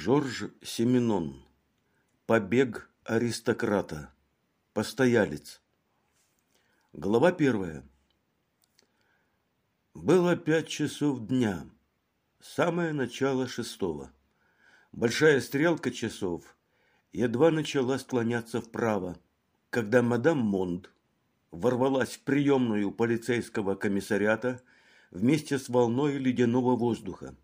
Жорж Семенон. Побег аристократа. Постоялец. Глава первая. Было пять часов дня. Самое начало шестого. Большая стрелка часов едва начала склоняться вправо, когда мадам Монд ворвалась в приемную полицейского комиссариата вместе с волной ледяного воздуха.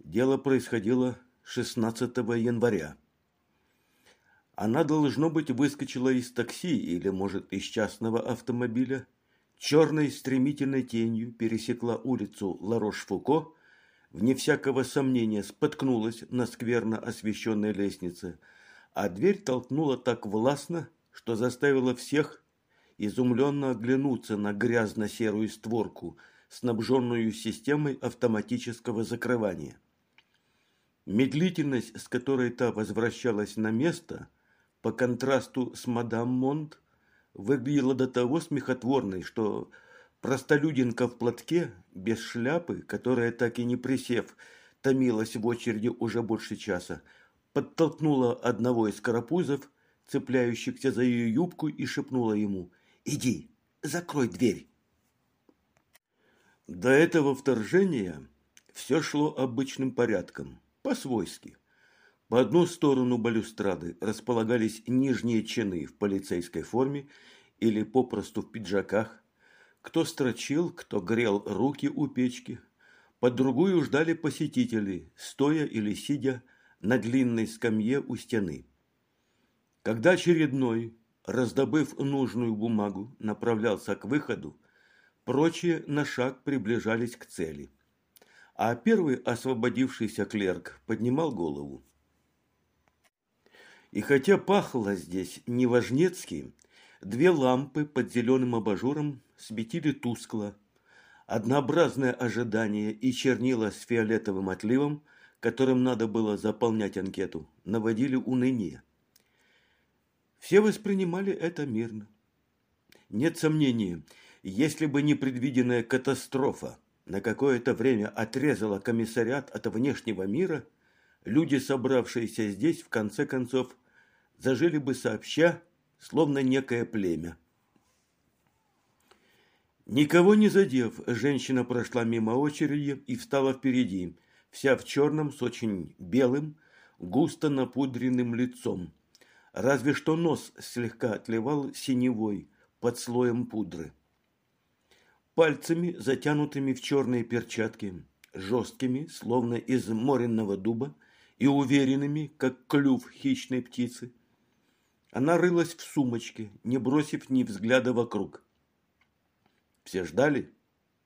Дело происходило 16 января. Она, должно быть, выскочила из такси или, может, из частного автомобиля, черной стремительной тенью пересекла улицу Ларош-Фуко, вне всякого сомнения споткнулась на скверно освещенной лестнице, а дверь толкнула так властно, что заставила всех изумленно оглянуться на грязно-серую створку, снабженную системой автоматического закрывания. Медлительность, с которой та возвращалась на место, по контрасту с мадам Монт, выглядела до того смехотворной, что простолюдинка в платке, без шляпы, которая, так и не присев, томилась в очереди уже больше часа, подтолкнула одного из карапузов, цепляющихся за ее юбку, и шепнула ему «Иди, закрой дверь». До этого вторжения все шло обычным порядком по-свойски. По одну сторону балюстрады располагались нижние чины в полицейской форме или попросту в пиджаках. Кто строчил, кто грел руки у печки. По другую ждали посетители, стоя или сидя на длинной скамье у стены. Когда очередной, раздобыв нужную бумагу, направлялся к выходу, прочие на шаг приближались к цели а первый освободившийся клерк поднимал голову. И хотя пахло здесь неважнецки, две лампы под зеленым абажуром светили тускло. Однообразное ожидание и чернила с фиолетовым отливом, которым надо было заполнять анкету, наводили уныние. Все воспринимали это мирно. Нет сомнения, если бы не предвиденная катастрофа, на какое-то время отрезала комиссариат от внешнего мира, люди, собравшиеся здесь, в конце концов, зажили бы сообща, словно некое племя. Никого не задев, женщина прошла мимо очереди и встала впереди, вся в черном с очень белым, густо напудренным лицом. Разве что нос слегка отливал синевой под слоем пудры пальцами, затянутыми в черные перчатки, жесткими, словно из моренного дуба, и уверенными, как клюв хищной птицы. Она рылась в сумочке, не бросив ни взгляда вокруг. Все ждали,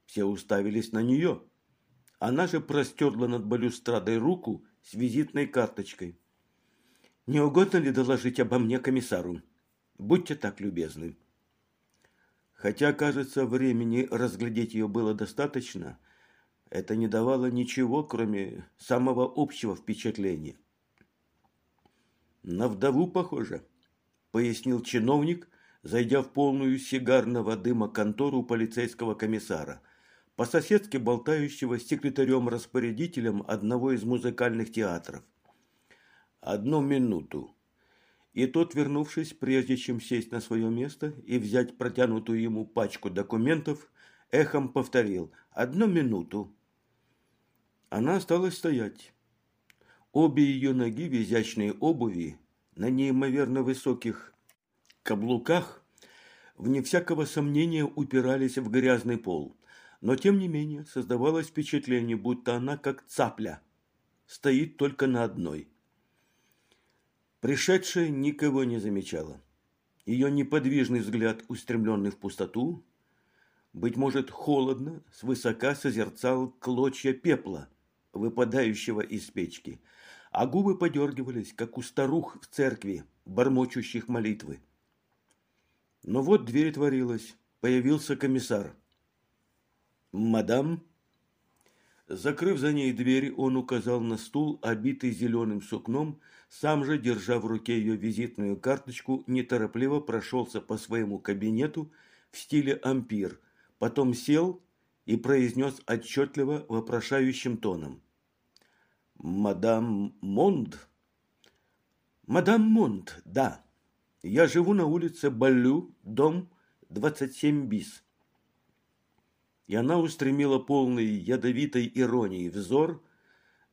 все уставились на нее. Она же простерла над балюстрадой руку с визитной карточкой. «Не угодно ли доложить обо мне комиссару? Будьте так любезны». Хотя, кажется, времени разглядеть ее было достаточно, это не давало ничего, кроме самого общего впечатления. «На вдову похоже», – пояснил чиновник, зайдя в полную сигарного дыма контору полицейского комиссара, по-соседски болтающего с секретарем-распорядителем одного из музыкальных театров. «Одну минуту», и тот, вернувшись, прежде чем сесть на свое место и взять протянутую ему пачку документов, эхом повторил «Одну минуту». Она осталась стоять. Обе ее ноги в изящной обуви, на неимоверно высоких каблуках, вне всякого сомнения упирались в грязный пол. Но, тем не менее, создавалось впечатление, будто она, как цапля, стоит только на одной – Пришедшая никого не замечала. Ее неподвижный взгляд, устремленный в пустоту, быть может, холодно, свысока созерцал клочья пепла, выпадающего из печки, а губы подергивались, как у старух в церкви, бормочущих молитвы. Но вот дверь творилась, появился комиссар. «Мадам?» Закрыв за ней дверь, он указал на стул, обитый зеленым сукном, сам же, держа в руке ее визитную карточку, неторопливо прошелся по своему кабинету в стиле ампир, потом сел и произнес отчетливо вопрошающим тоном. Мадам Монд? Мадам Монд, да. Я живу на улице Балю, дом 27 бис. И она устремила полный ядовитой иронии взор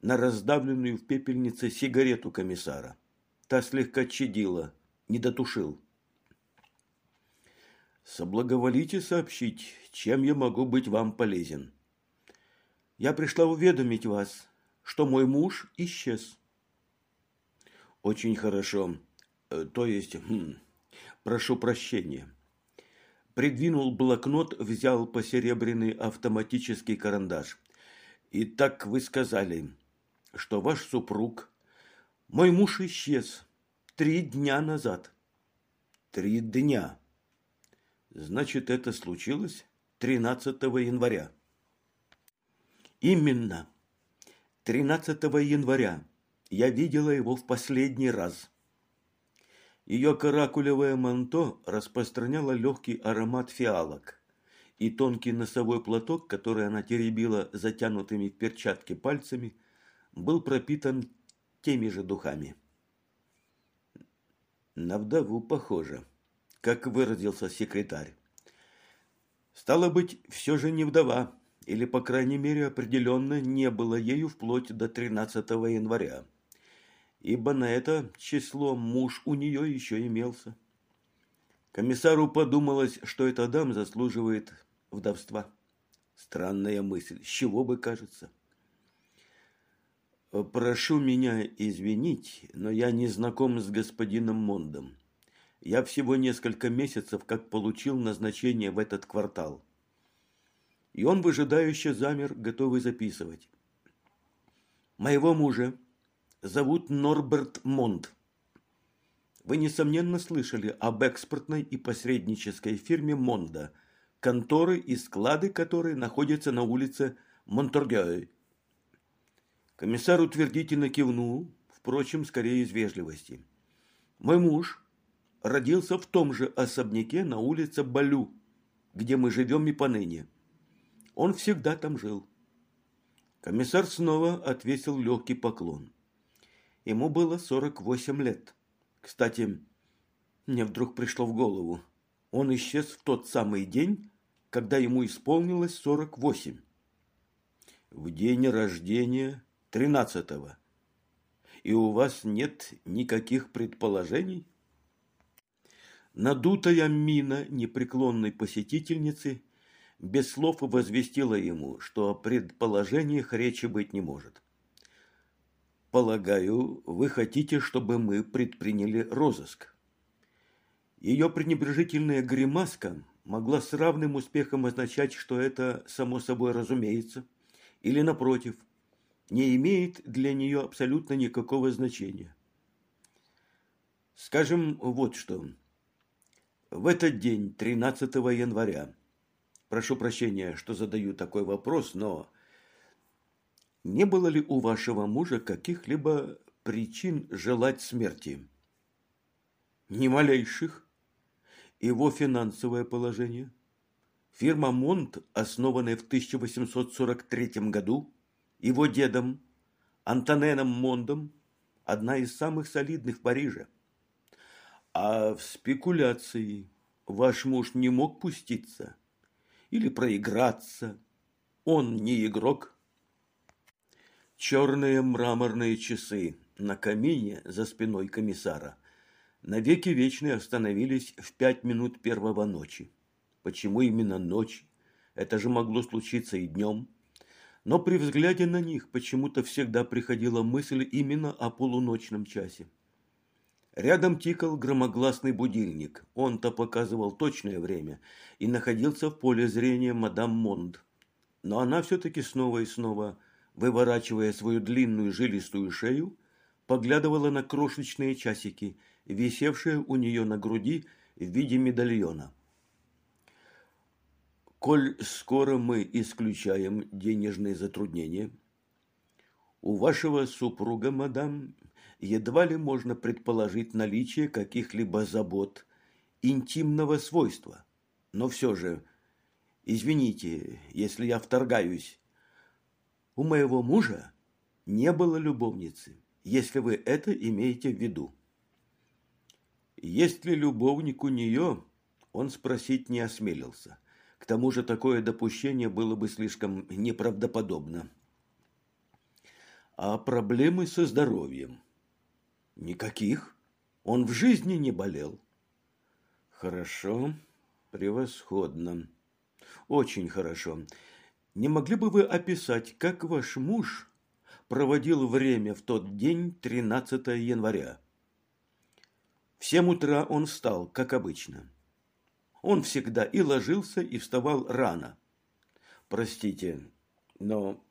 на раздавленную в пепельнице сигарету комиссара. Та слегка чадила, не дотушил. Соблаговолите сообщить, чем я могу быть вам полезен. Я пришла уведомить вас, что мой муж исчез. Очень хорошо. Э, то есть, хм, прошу прощения. Придвинул блокнот, взял посеребряный автоматический карандаш. Итак, вы сказали, что ваш супруг... Мой муж исчез три дня назад. Три дня. Значит, это случилось 13 января. Именно. 13 января я видела его в последний раз. Ее каракулевое манто распространяло легкий аромат фиалок, и тонкий носовой платок, который она теребила затянутыми в перчатки пальцами, был пропитан теми же духами. На вдову похоже как выразился секретарь. Стало быть, все же не вдова, или, по крайней мере, определенно не было ею вплоть до 13 января, ибо на это число муж у нее еще имелся. Комиссару подумалось, что эта дама заслуживает вдовства. Странная мысль, с чего бы кажется. Прошу меня извинить, но я не знаком с господином Мондом. Я всего несколько месяцев как получил назначение в этот квартал. И он выжидающе замер, готовый записывать. Моего мужа зовут Норберт Монд. Вы, несомненно, слышали об экспортной и посреднической фирме Монда, конторы и склады которой находятся на улице Монторгёй. Комиссар утвердительно кивнул, впрочем, скорее из вежливости. Мой муж родился в том же особняке на улице Балю, где мы живем и поныне. Он всегда там жил. Комиссар снова отвесил легкий поклон. Ему было 48 лет. Кстати, мне вдруг пришло в голову. Он исчез в тот самый день, когда ему исполнилось 48. В день рождения 13-го. И у вас нет никаких предположений? Надутая мина непреклонной посетительницы без слов возвестила ему, что о предположениях речи быть не может. «Полагаю, вы хотите, чтобы мы предприняли розыск?» Ее пренебрежительная гримаска могла с равным успехом означать, что это само собой разумеется, или, напротив, не имеет для нее абсолютно никакого значения. Скажем вот что – в этот день, 13 января, прошу прощения, что задаю такой вопрос, но не было ли у вашего мужа каких-либо причин желать смерти? Ни малейших. Его финансовое положение? Фирма Монт, основанная в 1843 году, его дедом Антоненом Мондом, одна из самых солидных в Париже – а в спекуляции ваш муж не мог пуститься или проиграться. Он не игрок. Черные мраморные часы на камине за спиной комиссара навеки вечные остановились в пять минут первого ночи. Почему именно ночь? Это же могло случиться и днем. Но при взгляде на них почему-то всегда приходила мысль именно о полуночном часе. Рядом тикал громогласный будильник. Он-то показывал точное время и находился в поле зрения мадам Монд. Но она все-таки снова и снова, выворачивая свою длинную жилистую шею, поглядывала на крошечные часики, висевшие у нее на груди в виде медальона. «Коль скоро мы исключаем денежные затруднения, у вашего супруга, мадам, едва ли можно предположить наличие каких-либо забот интимного свойства. Но все же, извините, если я вторгаюсь, у моего мужа не было любовницы, если вы это имеете в виду. Есть ли любовник у нее, он спросить не осмелился. К тому же такое допущение было бы слишком неправдоподобно. А проблемы со здоровьем? Никаких. Он в жизни не болел. Хорошо, превосходно. Очень хорошо. Не могли бы вы описать, как ваш муж проводил время в тот день, 13 января? В семь утра он встал, как обычно. Он всегда и ложился, и вставал рано. Простите, но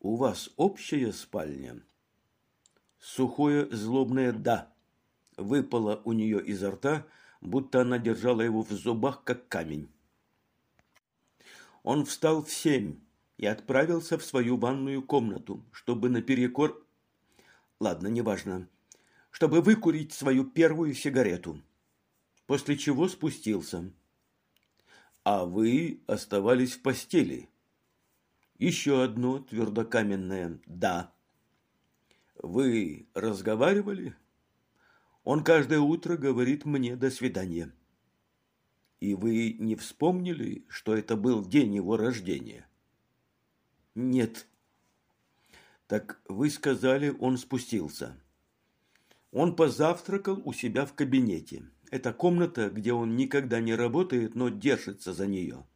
у вас общая спальня? Сухое злобное «да» выпало у нее изо рта, будто она держала его в зубах, как камень. Он встал в семь и отправился в свою ванную комнату, чтобы наперекор... Ладно, неважно. Чтобы выкурить свою первую сигарету. После чего спустился. А вы оставались в постели. Еще одно твердокаменное «да». Вы разговаривали? Он каждое утро говорит мне «до свидания». И вы не вспомнили, что это был день его рождения? Нет. Так вы сказали, он спустился. Он позавтракал у себя в кабинете. Это комната, где он никогда не работает, но держится за нее.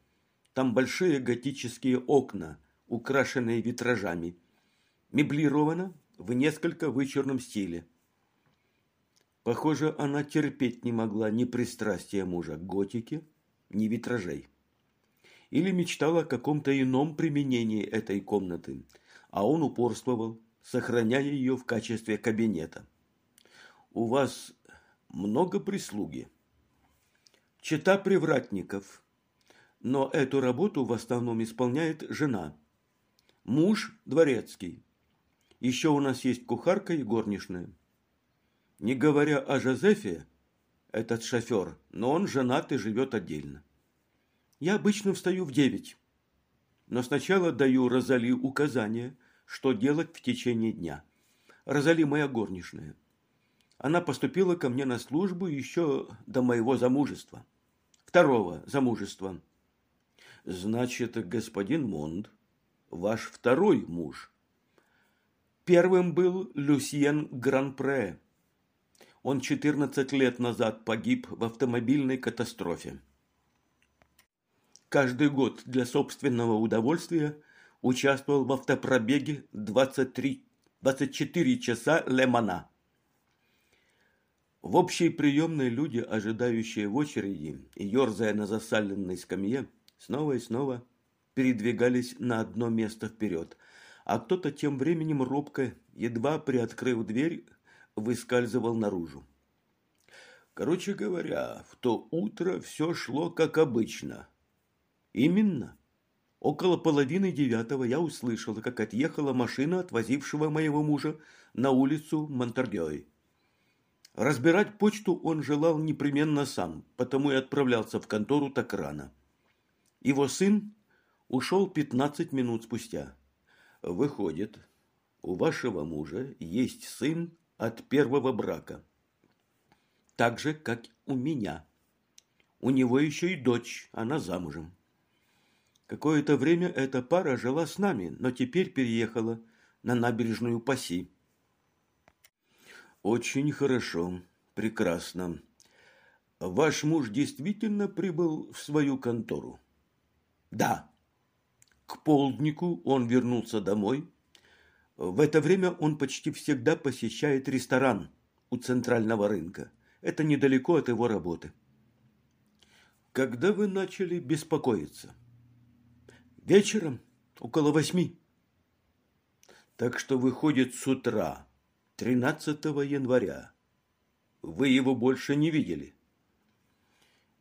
Там большие готические окна – украшенные витражами. Меблирована в несколько вычурном стиле. Похоже, она терпеть не могла ни пристрастия мужа к готике, ни витражей. Или мечтала о каком-то ином применении этой комнаты, а он упорствовал, сохраняя ее в качестве кабинета. «У вас много прислуги?» «Чита привратников», но эту работу в основном исполняет жена – Муж дворецкий. Еще у нас есть кухарка и горничная. Не говоря о Жозефе, этот шофер, но он женат и живет отдельно. Я обычно встаю в девять, но сначала даю Розали указания, что делать в течение дня. Розали моя горничная. Она поступила ко мне на службу еще до моего замужества. Второго замужества. Значит, господин Монд ваш второй муж. Первым был Люсьен Гранпре. Он 14 лет назад погиб в автомобильной катастрофе. Каждый год для собственного удовольствия участвовал в автопробеге 23, 24 часа Лемана. В общей приемной люди, ожидающие в очереди и ерзая на засаленной скамье, снова и снова передвигались на одно место вперед, а кто-то тем временем робко, едва приоткрыв дверь, выскальзывал наружу. Короче говоря, в то утро все шло как обычно. Именно. Около половины девятого я услышала, как отъехала машина, отвозившего моего мужа на улицу Монтаргёй. Разбирать почту он желал непременно сам, потому и отправлялся в контору так рано. Его сын, ушел пятнадцать минут спустя. Выходит, у вашего мужа есть сын от первого брака. Так же, как у меня. У него еще и дочь, она замужем. Какое-то время эта пара жила с нами, но теперь переехала на набережную Паси. Очень хорошо, прекрасно. Ваш муж действительно прибыл в свою контору? Да. К полднику он вернулся домой. В это время он почти всегда посещает ресторан у центрального рынка. Это недалеко от его работы. Когда вы начали беспокоиться? Вечером, около восьми. Так что выходит с утра, 13 января. Вы его больше не видели?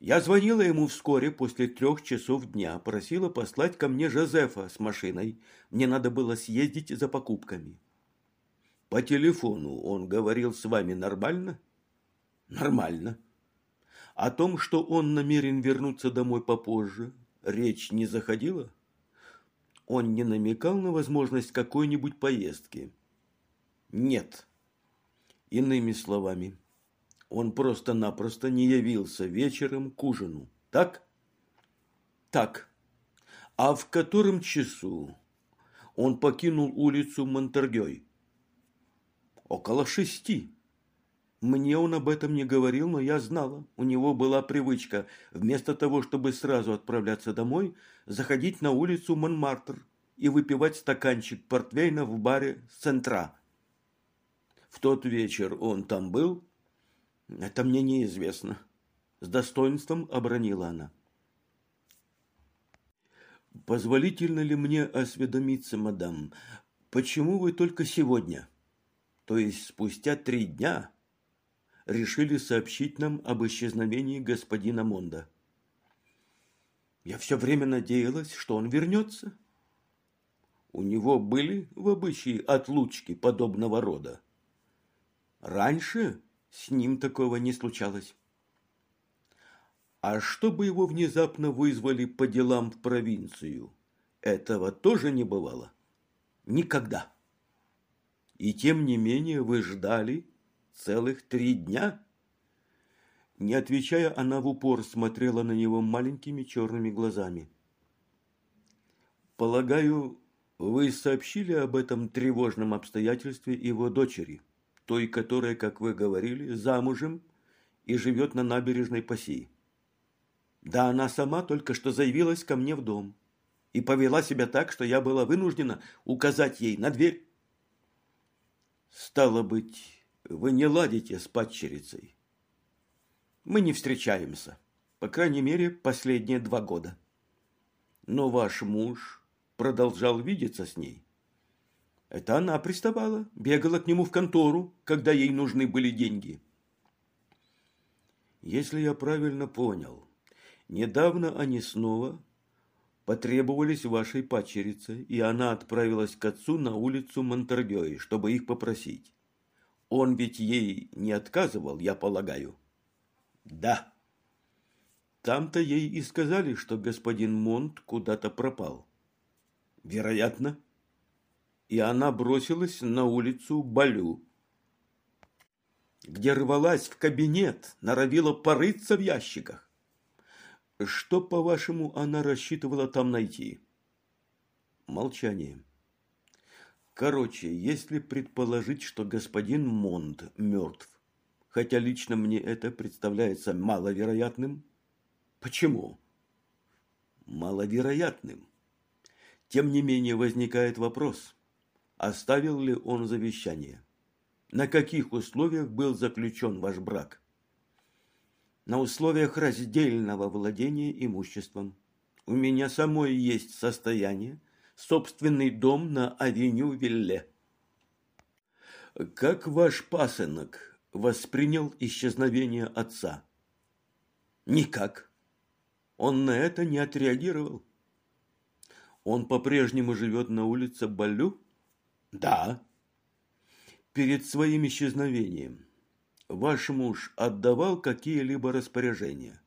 Я звонила ему вскоре после трех часов дня, просила послать ко мне Жозефа с машиной. Мне надо было съездить за покупками. По телефону он говорил с вами нормально? Нормально. О том, что он намерен вернуться домой попозже, речь не заходила? Он не намекал на возможность какой-нибудь поездки? Нет. Иными словами, он просто-напросто не явился вечером к ужину. Так? Так. А в котором часу он покинул улицу Монтергей? Около шести. Мне он об этом не говорил, но я знала. У него была привычка, вместо того, чтобы сразу отправляться домой, заходить на улицу Монмартр и выпивать стаканчик портвейна в баре «Центра». В тот вечер он там был? Это мне неизвестно. С достоинством обронила она. Позволительно ли мне осведомиться, мадам, почему вы только сегодня, то есть спустя три дня, решили сообщить нам об исчезновении господина Монда. Я все время надеялась, что он вернется. У него были в обычае отлучки подобного рода. Раньше с ним такого не случалось. А чтобы его внезапно вызвали по делам в провинцию, этого тоже не бывало. Никогда. И тем не менее вы ждали Целых три дня? Не отвечая, она в упор смотрела на него маленькими черными глазами. Полагаю, вы сообщили об этом тревожном обстоятельстве его дочери, той, которая, как вы говорили, замужем и живет на набережной Пассии. Да, она сама только что заявилась ко мне в дом и повела себя так, что я была вынуждена указать ей на дверь. Стало быть, вы не ладите с падчерицей. Мы не встречаемся, по крайней мере, последние два года. Но ваш муж продолжал видеться с ней. Это она приставала, бегала к нему в контору, когда ей нужны были деньги. Если я правильно понял, недавно они снова потребовались вашей падчерице, и она отправилась к отцу на улицу Монтергёй, чтобы их попросить. Он ведь ей не отказывал, я полагаю. Да. Там-то ей и сказали, что господин Монт куда-то пропал. Вероятно. И она бросилась на улицу Балю, где рвалась в кабинет, норовила порыться в ящиках. Что, по-вашему, она рассчитывала там найти? Молчание. Короче, если предположить, что господин Монд мертв, хотя лично мне это представляется маловероятным. Почему? Маловероятным. Тем не менее возникает вопрос, оставил ли он завещание? На каких условиях был заключен ваш брак? На условиях раздельного владения имуществом. У меня самой есть состояние, собственный дом на авеню Вилле. Как ваш пасынок воспринял исчезновение отца? Никак. Он на это не отреагировал. Он по-прежнему живет на улице Балю? Да. Перед своим исчезновением ваш муж отдавал какие-либо распоряжения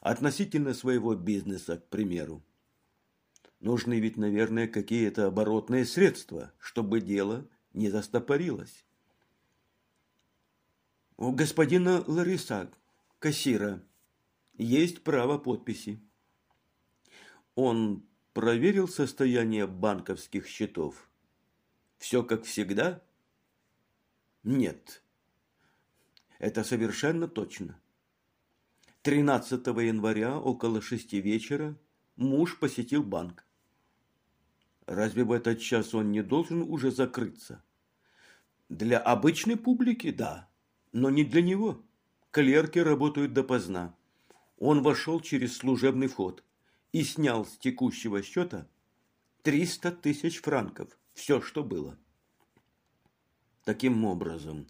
относительно своего бизнеса, к примеру? Нужны ведь, наверное, какие-то оборотные средства, чтобы дело не застопорилось. У господина Лариса, кассира, есть право подписи. Он проверил состояние банковских счетов. Все как всегда? Нет. Это совершенно точно. 13 января около шести вечера муж посетил банк. Разве в этот час он не должен уже закрыться? Для обычной публики – да, но не для него. Клерки работают допоздна. Он вошел через служебный вход и снял с текущего счета 300 тысяч франков, все, что было. Таким образом,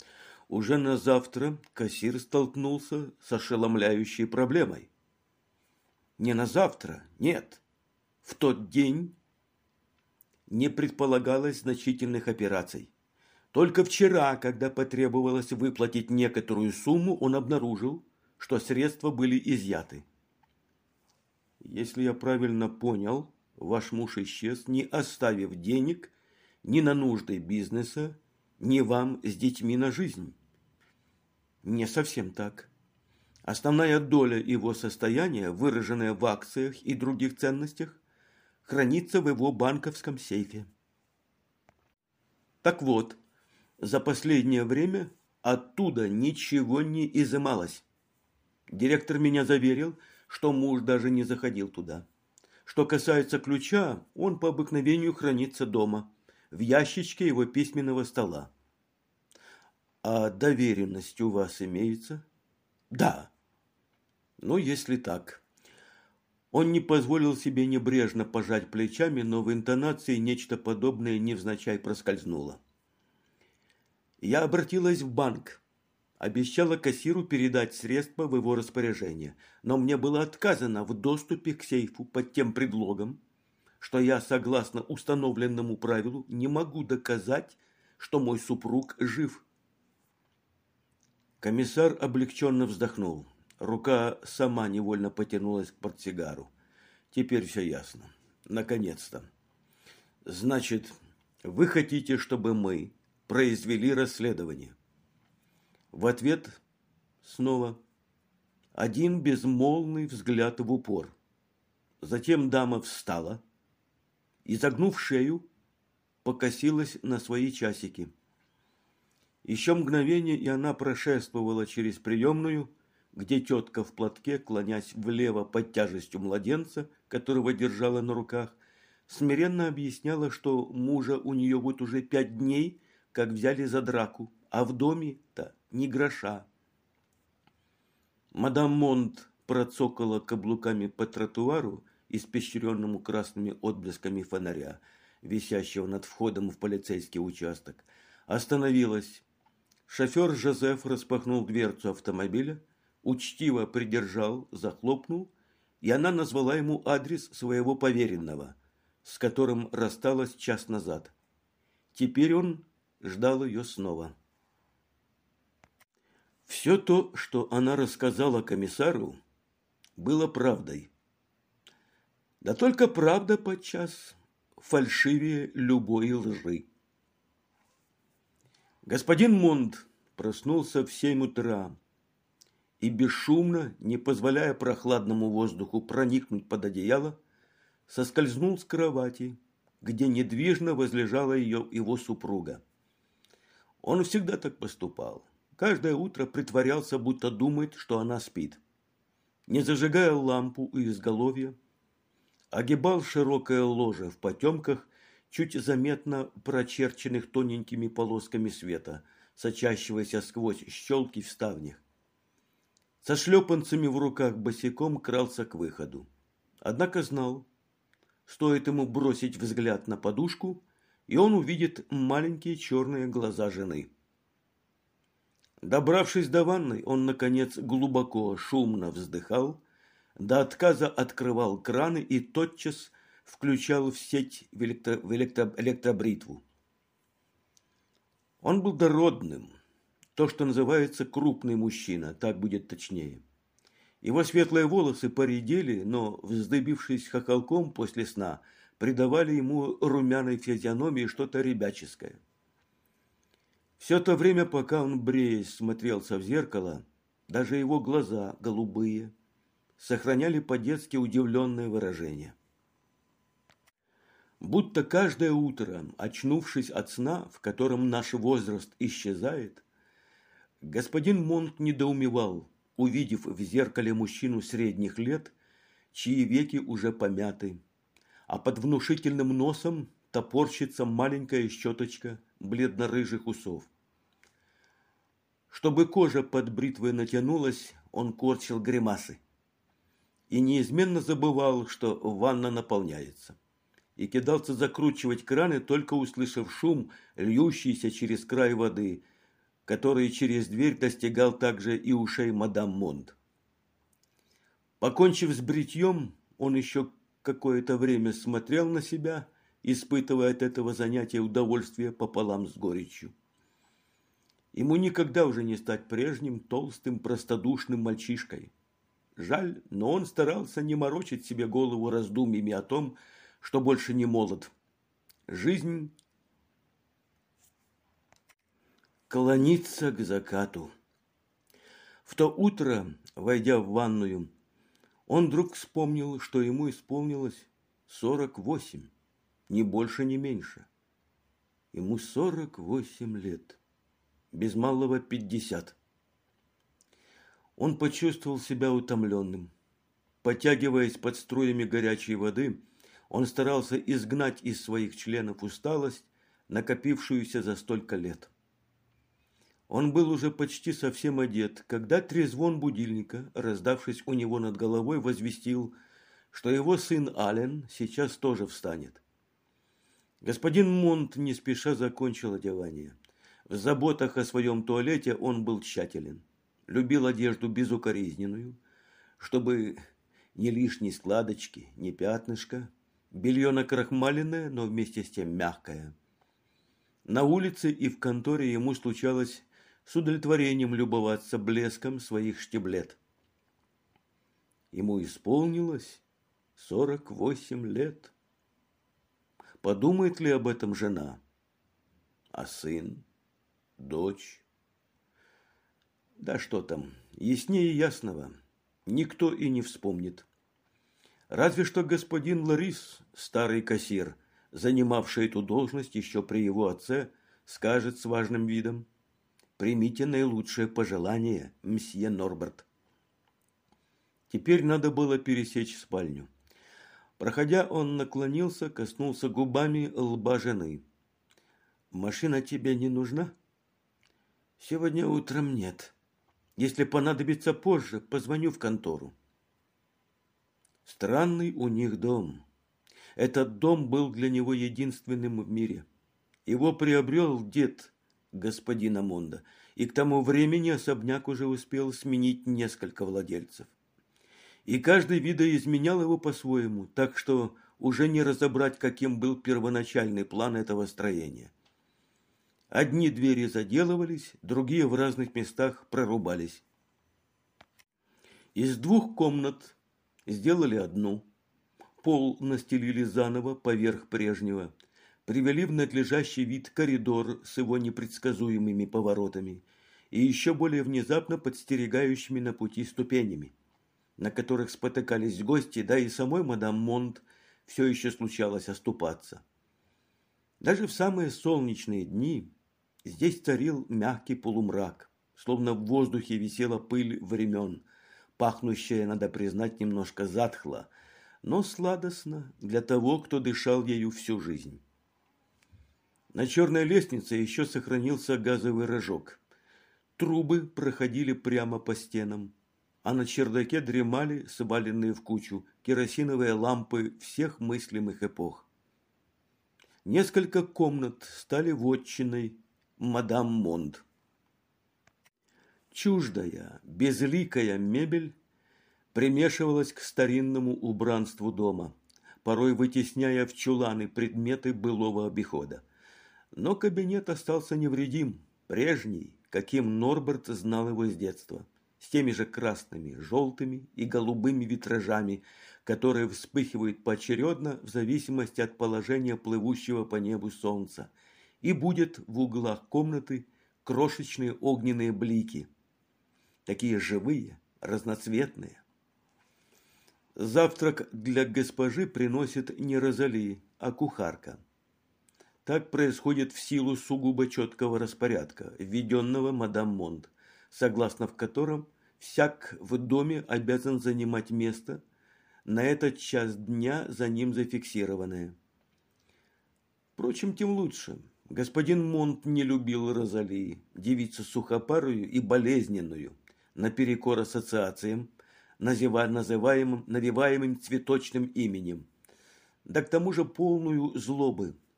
уже на завтра кассир столкнулся с ошеломляющей проблемой. Не на завтра, нет. В тот день не предполагалось значительных операций. Только вчера, когда потребовалось выплатить некоторую сумму, он обнаружил, что средства были изъяты. Если я правильно понял, Ваш муж исчез, не оставив денег ни на нужды бизнеса, ни вам с детьми на жизнь. Не совсем так. Основная доля его состояния, выраженная в акциях и других ценностях, хранится в его банковском сейфе. Так вот, за последнее время оттуда ничего не изымалось. Директор меня заверил, что муж даже не заходил туда. Что касается ключа, он по обыкновению хранится дома, в ящичке его письменного стола. А доверенность у вас имеется? Да. Ну, если так. Он не позволил себе небрежно пожать плечами, но в интонации нечто подобное невзначай проскользнуло. Я обратилась в банк. Обещала кассиру передать средства в его распоряжение, но мне было отказано в доступе к сейфу под тем предлогом, что я, согласно установленному правилу, не могу доказать, что мой супруг жив. Комиссар облегченно вздохнул. Рука сама невольно потянулась к портсигару. Теперь все ясно. Наконец-то. Значит, вы хотите, чтобы мы произвели расследование? В ответ снова один безмолвный взгляд в упор. Затем дама встала и, загнув шею, покосилась на свои часики. Еще мгновение, и она прошествовала через приемную, где тетка в платке, клонясь влево под тяжестью младенца, которого держала на руках, смиренно объясняла, что мужа у нее вот уже пять дней, как взяли за драку, а в доме-то ни гроша. Мадам Монт процокала каблуками по тротуару, испещренному красными отблесками фонаря, висящего над входом в полицейский участок, остановилась, Шофер Жозеф распахнул дверцу автомобиля, учтиво придержал, захлопнул, и она назвала ему адрес своего поверенного, с которым рассталась час назад. Теперь он ждал ее снова. Все то, что она рассказала комиссару, было правдой. Да только правда подчас фальшивее любой лжи. Господин Монт проснулся в семь утра и бесшумно, не позволяя прохладному воздуху проникнуть под одеяло, соскользнул с кровати, где недвижно возлежала ее, его супруга. Он всегда так поступал. Каждое утро притворялся, будто думает, что она спит. Не зажигая лампу у изголовья, огибал широкое ложе в потемках чуть заметно прочерченных тоненькими полосками света, сочащегося сквозь щелки в ставнях. Со шлепанцами в руках босиком крался к выходу. Однако знал, стоит ему бросить взгляд на подушку, и он увидит маленькие черные глаза жены. Добравшись до ванной, он, наконец, глубоко, шумно вздыхал, до отказа открывал краны и тотчас включал в сеть в, электро, в электро, электробритву. Он был дородным, то, что называется крупный мужчина, так будет точнее. Его светлые волосы поредели, но, вздыбившись хохолком после сна, придавали ему румяной физиономии что-то ребяческое. Все то время, пока он, бреясь, смотрелся в зеркало, даже его глаза, голубые, сохраняли по-детски удивленное выражение будто каждое утро, очнувшись от сна, в котором наш возраст исчезает, господин Монт недоумевал, увидев в зеркале мужчину средних лет, чьи веки уже помяты, а под внушительным носом топорщится маленькая щеточка бледно-рыжих усов. Чтобы кожа под бритвой натянулась, он корчил гримасы и неизменно забывал, что ванна наполняется и кидался закручивать краны, только услышав шум, льющийся через край воды, который через дверь достигал также и ушей мадам Монт. Покончив с бритьем, он еще какое-то время смотрел на себя, испытывая от этого занятия удовольствие пополам с горечью. Ему никогда уже не стать прежним толстым простодушным мальчишкой. Жаль, но он старался не морочить себе голову раздумьями о том, что больше не молод. Жизнь клонится к закату. В то утро, войдя в ванную, он вдруг вспомнил, что ему исполнилось сорок восемь, ни больше, ни меньше. Ему сорок восемь лет, без малого пятьдесят. Он почувствовал себя утомленным. Потягиваясь под струями горячей воды, он старался изгнать из своих членов усталость, накопившуюся за столько лет. Он был уже почти совсем одет, когда трезвон будильника, раздавшись у него над головой, возвестил, что его сын Ален сейчас тоже встанет. Господин Монт не спеша закончил одевание. В заботах о своем туалете он был тщателен. Любил одежду безукоризненную, чтобы ни лишней складочки, ни пятнышка, белье накрахмаленное, но вместе с тем мягкое. На улице и в конторе ему случалось с удовлетворением любоваться блеском своих штиблет. Ему исполнилось сорок восемь лет. Подумает ли об этом жена? А сын? Дочь? Да что там, яснее ясного, никто и не вспомнит. Разве что господин Ларис, старый кассир, занимавший эту должность еще при его отце, скажет с важным видом – Примите наилучшее пожелание, мсье Норберт. Теперь надо было пересечь спальню. Проходя, он наклонился, коснулся губами лба жены. «Машина тебе не нужна?» «Сегодня утром нет. Если понадобится позже, позвоню в контору». Странный у них дом. Этот дом был для него единственным в мире. Его приобрел дед господина Монда, и к тому времени особняк уже успел сменить несколько владельцев. И каждый видоизменял его по-своему, так что уже не разобрать, каким был первоначальный план этого строения. Одни двери заделывались, другие в разных местах прорубались. Из двух комнат сделали одну, пол настелили заново поверх прежнего – привели в надлежащий вид коридор с его непредсказуемыми поворотами и еще более внезапно подстерегающими на пути ступенями, на которых спотыкались гости, да и самой мадам Монт все еще случалось оступаться. Даже в самые солнечные дни здесь царил мягкий полумрак, словно в воздухе висела пыль времен, пахнущая, надо признать, немножко затхло, но сладостно для того, кто дышал ею всю жизнь. На черной лестнице еще сохранился газовый рожок. Трубы проходили прямо по стенам, а на чердаке дремали, сваленные в кучу, керосиновые лампы всех мыслимых эпох. Несколько комнат стали вотчиной мадам Монд. Чуждая, безликая мебель примешивалась к старинному убранству дома, порой вытесняя в чуланы предметы былого обихода. Но кабинет остался невредим, прежний, каким Норберт знал его с детства, с теми же красными, желтыми и голубыми витражами, которые вспыхивают поочередно в зависимости от положения плывущего по небу солнца, и будет в углах комнаты крошечные огненные блики, такие живые, разноцветные. Завтрак для госпожи приносит не Розали, а кухарка. Так происходит в силу сугубо четкого распорядка, введенного мадам Монт, согласно в котором всяк в доме обязан занимать место, на этот час дня за ним зафиксированное. Впрочем, тем лучше. Господин Монт не любил Розалии, девицу сухопарую и болезненную, наперекор ассоциациям, называемым, навиваемым цветочным именем, да к тому же полную злобы –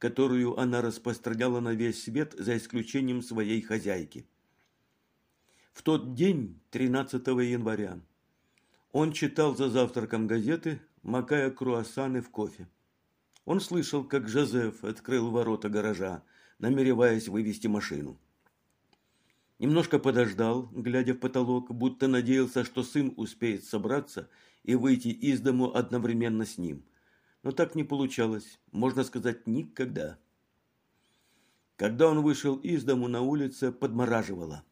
которую она распространяла на весь свет за исключением своей хозяйки. В тот день, 13 января, он читал за завтраком газеты, макая круассаны в кофе. Он слышал, как Жозеф открыл ворота гаража, намереваясь вывести машину. Немножко подождал, глядя в потолок, будто надеялся, что сын успеет собраться и выйти из дому одновременно с ним. но так не получалось, можно сказать, никогда. Когда он вышел из дому, на улице подмораживало.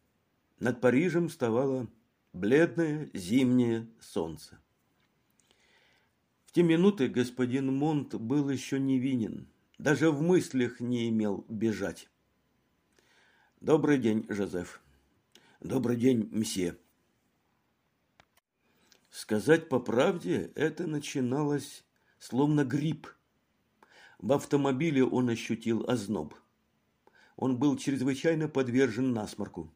Над Парижем вставало бледное зимнее солнце. В те минуты господин Монт был еще невинен, даже в мыслях не имел бежать. «Добрый день, Жозеф». «Добрый день, мсье». Сказать по правде, это начиналось словно грипп. В автомобиле он ощутил озноб. Он был чрезвычайно подвержен насморку.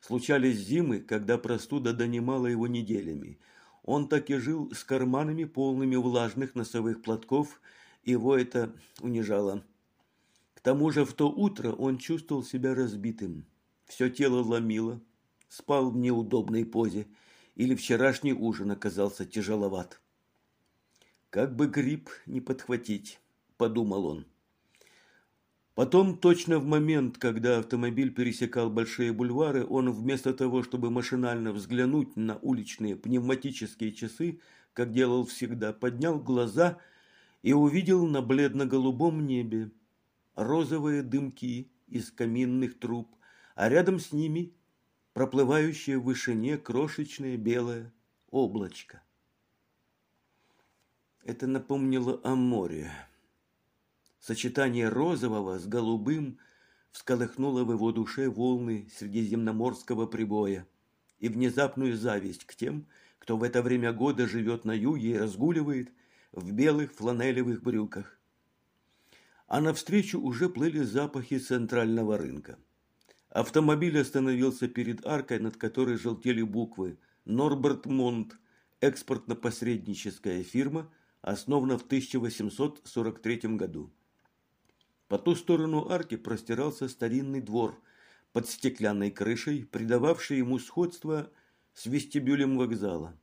Случались зимы, когда простуда донимала его неделями. Он так и жил с карманами, полными влажных носовых платков, его это унижало. К тому же в то утро он чувствовал себя разбитым. Все тело ломило, спал в неудобной позе, или вчерашний ужин оказался тяжеловат. «Как бы грипп не подхватить», – подумал он. Потом, точно в момент, когда автомобиль пересекал большие бульвары, он вместо того, чтобы машинально взглянуть на уличные пневматические часы, как делал всегда, поднял глаза и увидел на бледно-голубом небе розовые дымки из каминных труб, а рядом с ними проплывающее в вышине крошечное белое облачко. Это напомнило о море. Сочетание розового с голубым всколыхнуло в его душе волны средиземноморского прибоя и внезапную зависть к тем, кто в это время года живет на юге и разгуливает в белых фланелевых брюках. А навстречу уже плыли запахи центрального рынка. Автомобиль остановился перед аркой, над которой желтели буквы «Норберт Монт», экспортно-посредническая фирма, основана в 1843 году. По ту сторону арки простирался старинный двор под стеклянной крышей, придававший ему сходство с вестибюлем вокзала.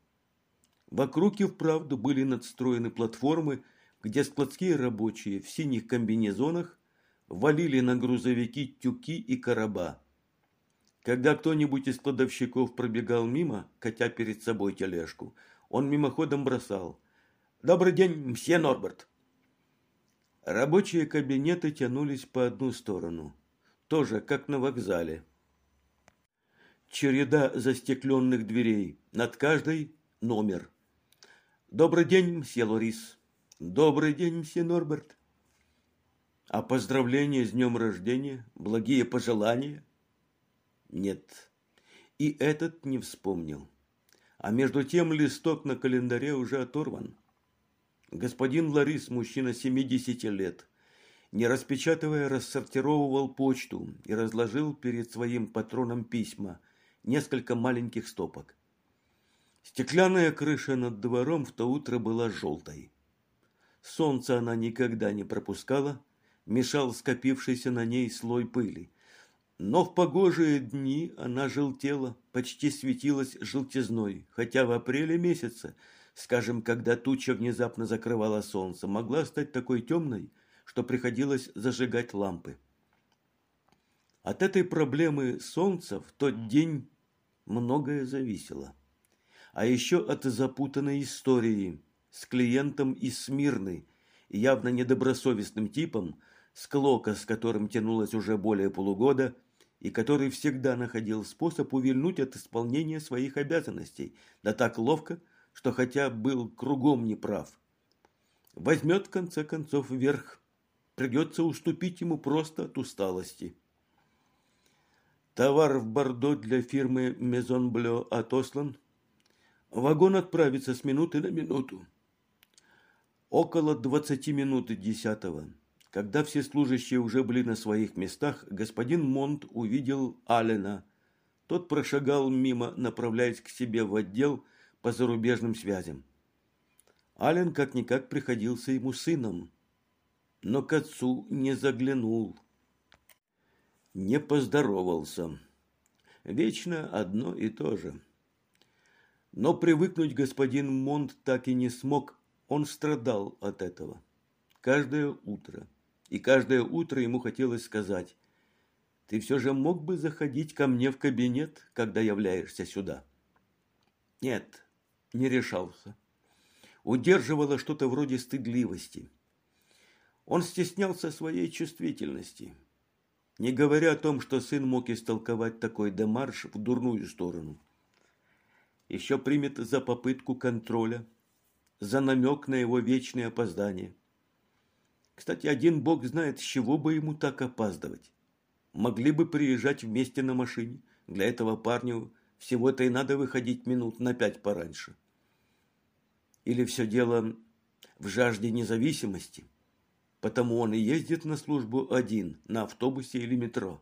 Вокруг и вправду были надстроены платформы, где складские рабочие в синих комбинезонах валили на грузовики тюки и короба. Когда кто-нибудь из кладовщиков пробегал мимо, катя перед собой тележку, он мимоходом бросал «Добрый день, мсье Норберт!» Рабочие кабинеты тянулись по одну сторону, тоже как на вокзале. Череда застекленных дверей, над каждой номер. «Добрый день, мсье Лорис!» «Добрый день, мсье Норберт!» А поздравления с днем рождения, благие пожелания? Нет, и этот не вспомнил. А между тем листок на календаре уже оторван. Господин Ларис, мужчина 70 лет, не распечатывая, рассортировывал почту и разложил перед своим патроном письма, несколько маленьких стопок. Стеклянная крыша над двором в то утро была желтой. Солнце она никогда не пропускала, мешал скопившийся на ней слой пыли. Но в погожие дни она желтела, почти светилась желтизной, хотя в апреле месяце – скажем, когда туча внезапно закрывала солнце, могла стать такой темной, что приходилось зажигать лампы. От этой проблемы солнца в тот день многое зависело. А еще от запутанной истории с клиентом из Смирны, явно недобросовестным типом, склока с которым тянулось уже более полугода, и который всегда находил способ увильнуть от исполнения своих обязанностей, да так ловко, что хотя был кругом неправ. Возьмет в конце концов вверх. Придется уступить ему просто от усталости. Товар в Бордо для фирмы Мезон Блё отослан. Вагон отправится с минуты на минуту. Около двадцати минут десятого, когда все служащие уже были на своих местах, господин Монт увидел Алена. Тот прошагал мимо, направляясь к себе в отдел, по зарубежным связям. Ален как-никак приходился ему сыном, но к отцу не заглянул, не поздоровался. Вечно одно и то же. Но привыкнуть господин Монт так и не смог, он страдал от этого. Каждое утро. И каждое утро ему хотелось сказать, «Ты все же мог бы заходить ко мне в кабинет, когда являешься сюда?» Нет, не решался. удерживало что-то вроде стыдливости. Он стеснялся своей чувствительности, не говоря о том, что сын мог истолковать такой демарш в дурную сторону. Еще примет за попытку контроля, за намек на его вечное опоздание. Кстати, один бог знает, с чего бы ему так опаздывать. Могли бы приезжать вместе на машине. Для этого парню всего-то и надо выходить минут на пять пораньше. Или все дело в жажде независимости, потому он и ездит на службу один, на автобусе или метро.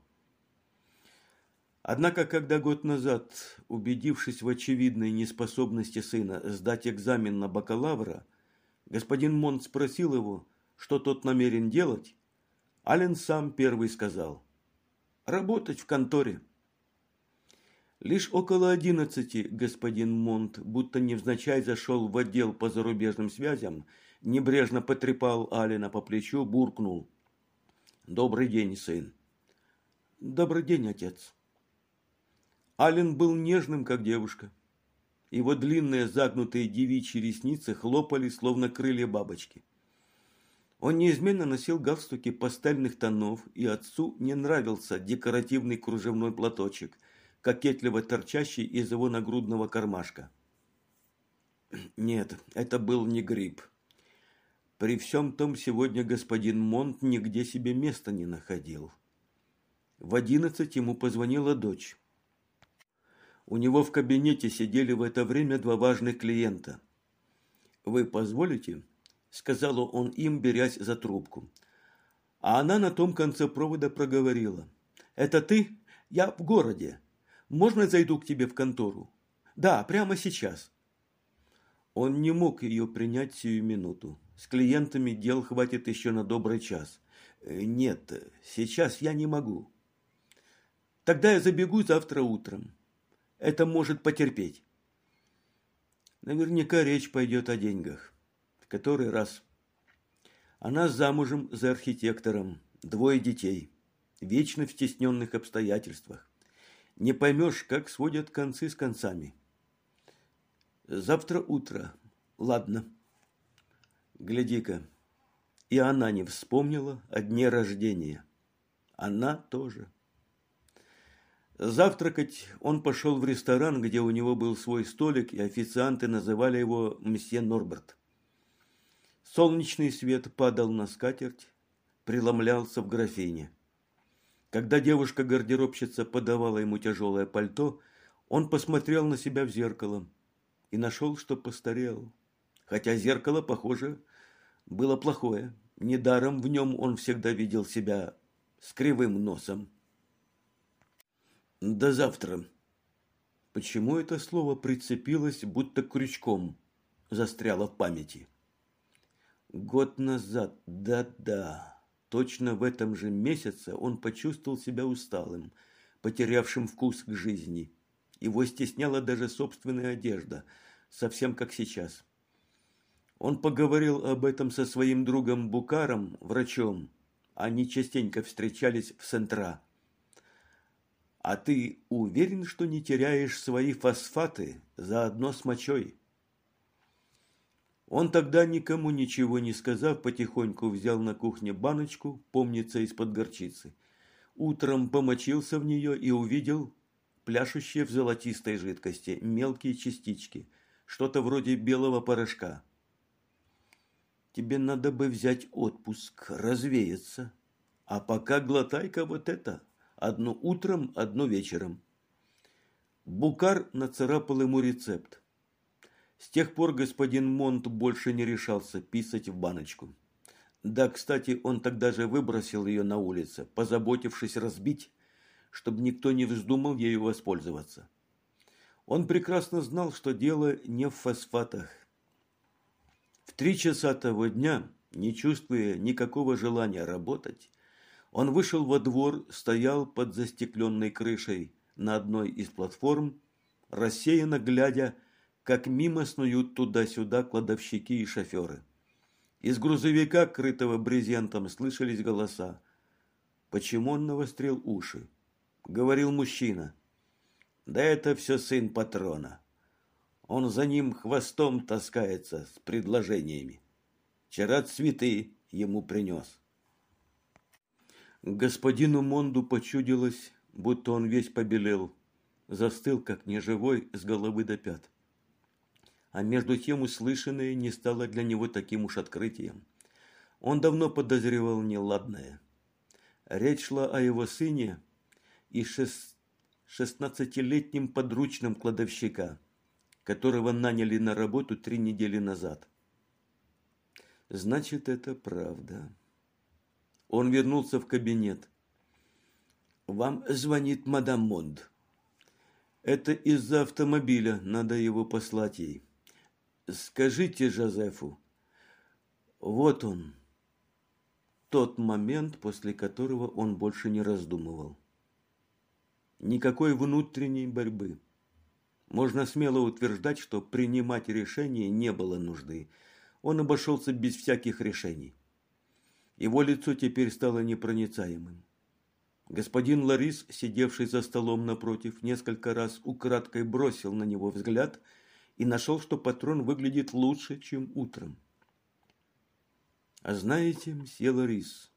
Однако, когда год назад, убедившись в очевидной неспособности сына сдать экзамен на бакалавра, господин Монт спросил его, что тот намерен делать, Ален сам первый сказал «Работать в конторе». Лишь около одиннадцати господин Монт, будто невзначай зашел в отдел по зарубежным связям, небрежно потрепал Алина по плечу, буркнул. «Добрый день, сын». «Добрый день, отец». Ален был нежным, как девушка. Его длинные загнутые девичьи ресницы хлопали, словно крылья бабочки. Он неизменно носил галстуки пастельных тонов, и отцу не нравился декоративный кружевной платочек – кокетливо торчащий из его нагрудного кармашка. Нет, это был не гриб. При всем том сегодня господин Монт нигде себе места не находил. В одиннадцать ему позвонила дочь. У него в кабинете сидели в это время два важных клиента. «Вы позволите?» – сказал он им, берясь за трубку. А она на том конце провода проговорила. «Это ты? Я в городе. Можно зайду к тебе в контору? Да, прямо сейчас. Он не мог ее принять сию минуту. С клиентами дел хватит еще на добрый час. Э, нет, сейчас я не могу. Тогда я забегу завтра утром. Это может потерпеть. Наверняка речь пойдет о деньгах. В который раз. Она замужем за архитектором, двое детей, вечно в стесненных обстоятельствах не поймешь, как сводят концы с концами. Завтра утро. Ладно. Гляди-ка. И она не вспомнила о дне рождения. Она тоже. Завтракать он пошел в ресторан, где у него был свой столик, и официанты называли его мсье Норберт. Солнечный свет падал на скатерть, преломлялся в графине. Когда девушка-гардеробщица подавала ему тяжелое пальто, он посмотрел на себя в зеркало и нашел, что постарел. Хотя зеркало, похоже, было плохое. Недаром в нем он всегда видел себя с кривым носом. До завтра. Почему это слово прицепилось, будто крючком, застряло в памяти? Год назад, да-да. Точно в этом же месяце он почувствовал себя усталым, потерявшим вкус к жизни. Его стесняла даже собственная одежда, совсем как сейчас. Он поговорил об этом со своим другом Букаром, врачом. Они частенько встречались в Центра. «А ты уверен, что не теряешь свои фосфаты заодно с мочой?» Он тогда, никому ничего не сказав, потихоньку взял на кухне баночку, помнится, из-под горчицы. Утром помочился в нее и увидел пляшущие в золотистой жидкости мелкие частички, что-то вроде белого порошка. Тебе надо бы взять отпуск, развеяться. А пока глотай-ка вот это. Одно утром, одно вечером. Букар нацарапал ему рецепт. С тех пор господин Монт больше не решался писать в баночку. Да, кстати, он тогда же выбросил ее на улице, позаботившись разбить, чтобы никто не вздумал ею воспользоваться. Он прекрасно знал, что дело не в фосфатах. В три часа того дня, не чувствуя никакого желания работать, он вышел во двор, стоял под застекленной крышей на одной из платформ, рассеянно глядя как мимо снуют туда-сюда кладовщики и шоферы. Из грузовика, крытого брезентом, слышались голоса. Почему он навострил уши? Говорил мужчина. Да это все сын патрона. Он за ним хвостом таскается с предложениями. Вчера цветы ему принес. Господину Монду почудилось, будто он весь побелел, застыл, как неживой, с головы до пят. А между тем услышанное не стало для него таким уж открытием. Он давно подозревал неладное. Речь шла о его сыне и шестнадцатилетнем подручном кладовщика, которого наняли на работу три недели назад. Значит, это правда. Он вернулся в кабинет. «Вам звонит мадам Монд. Это из-за автомобиля, надо его послать ей. Скажите Жозефу, вот он, тот момент, после которого он больше не раздумывал. Никакой внутренней борьбы. Можно смело утверждать, что принимать решения не было нужды. Он обошелся без всяких решений. Его лицо теперь стало непроницаемым. Господин Ларис, сидевший за столом напротив, несколько раз украдкой бросил на него взгляд и нашел, что патрон выглядит лучше, чем утром. А знаете, мсье Ларис,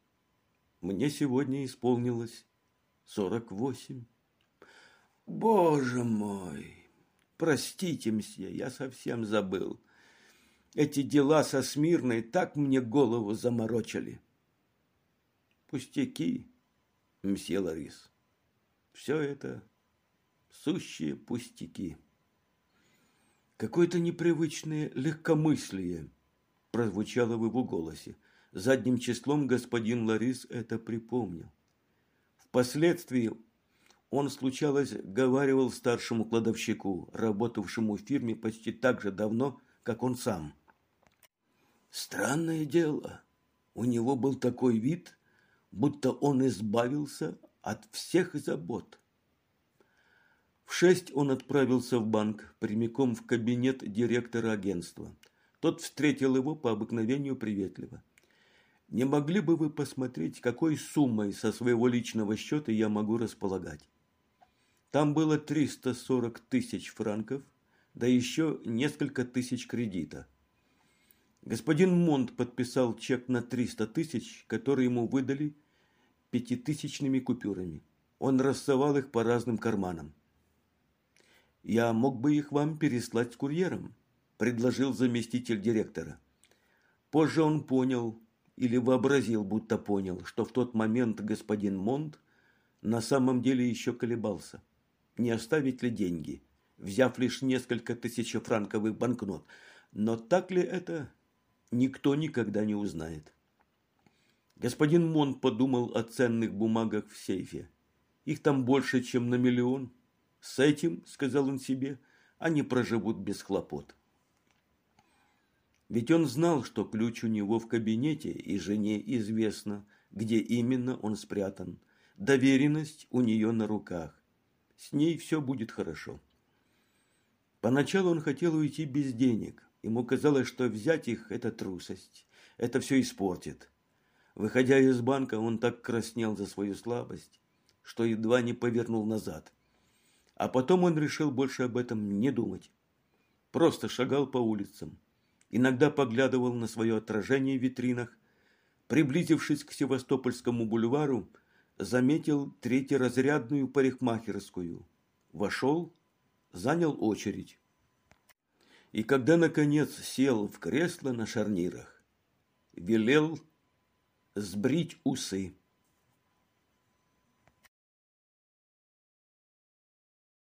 мне сегодня исполнилось сорок восемь. Боже мой! Простите, мсье, я совсем забыл. Эти дела со Смирной так мне голову заморочили. Пустяки, мсье Ларис. Все это сущие пустяки. Какое-то непривычное легкомыслие прозвучало в его голосе. Задним числом господин Ларис это припомнил. Впоследствии он, случалось, говаривал старшему кладовщику, работавшему в фирме почти так же давно, как он сам. Странное дело, у него был такой вид, будто он избавился от всех забот. В шесть он отправился в банк, прямиком в кабинет директора агентства. Тот встретил его по обыкновению приветливо. «Не могли бы вы посмотреть, какой суммой со своего личного счета я могу располагать?» Там было 340 тысяч франков, да еще несколько тысяч кредита. Господин Монт подписал чек на 300 тысяч, который ему выдали пятитысячными купюрами. Он рассовал их по разным карманам. «Я мог бы их вам переслать курьером», – предложил заместитель директора. Позже он понял или вообразил, будто понял, что в тот момент господин Монт на самом деле еще колебался. Не оставить ли деньги, взяв лишь несколько тысячефранковых банкнот. Но так ли это, никто никогда не узнает. Господин Мон подумал о ценных бумагах в сейфе. Их там больше, чем на миллион. С этим, сказал он себе, они проживут без хлопот. Ведь он знал, что ключ у него в кабинете, и жене известно, где именно он спрятан. Доверенность у нее на руках. С ней все будет хорошо. Поначалу он хотел уйти без денег. Ему казалось, что взять их – это трусость. Это все испортит. Выходя из банка, он так краснел за свою слабость, что едва не повернул назад. А потом он решил больше об этом не думать. Просто шагал по улицам. Иногда поглядывал на свое отражение в витринах. Приблизившись к Севастопольскому бульвару, заметил третьеразрядную парикмахерскую. Вошел, занял очередь. И когда, наконец, сел в кресло на шарнирах, велел сбрить усы.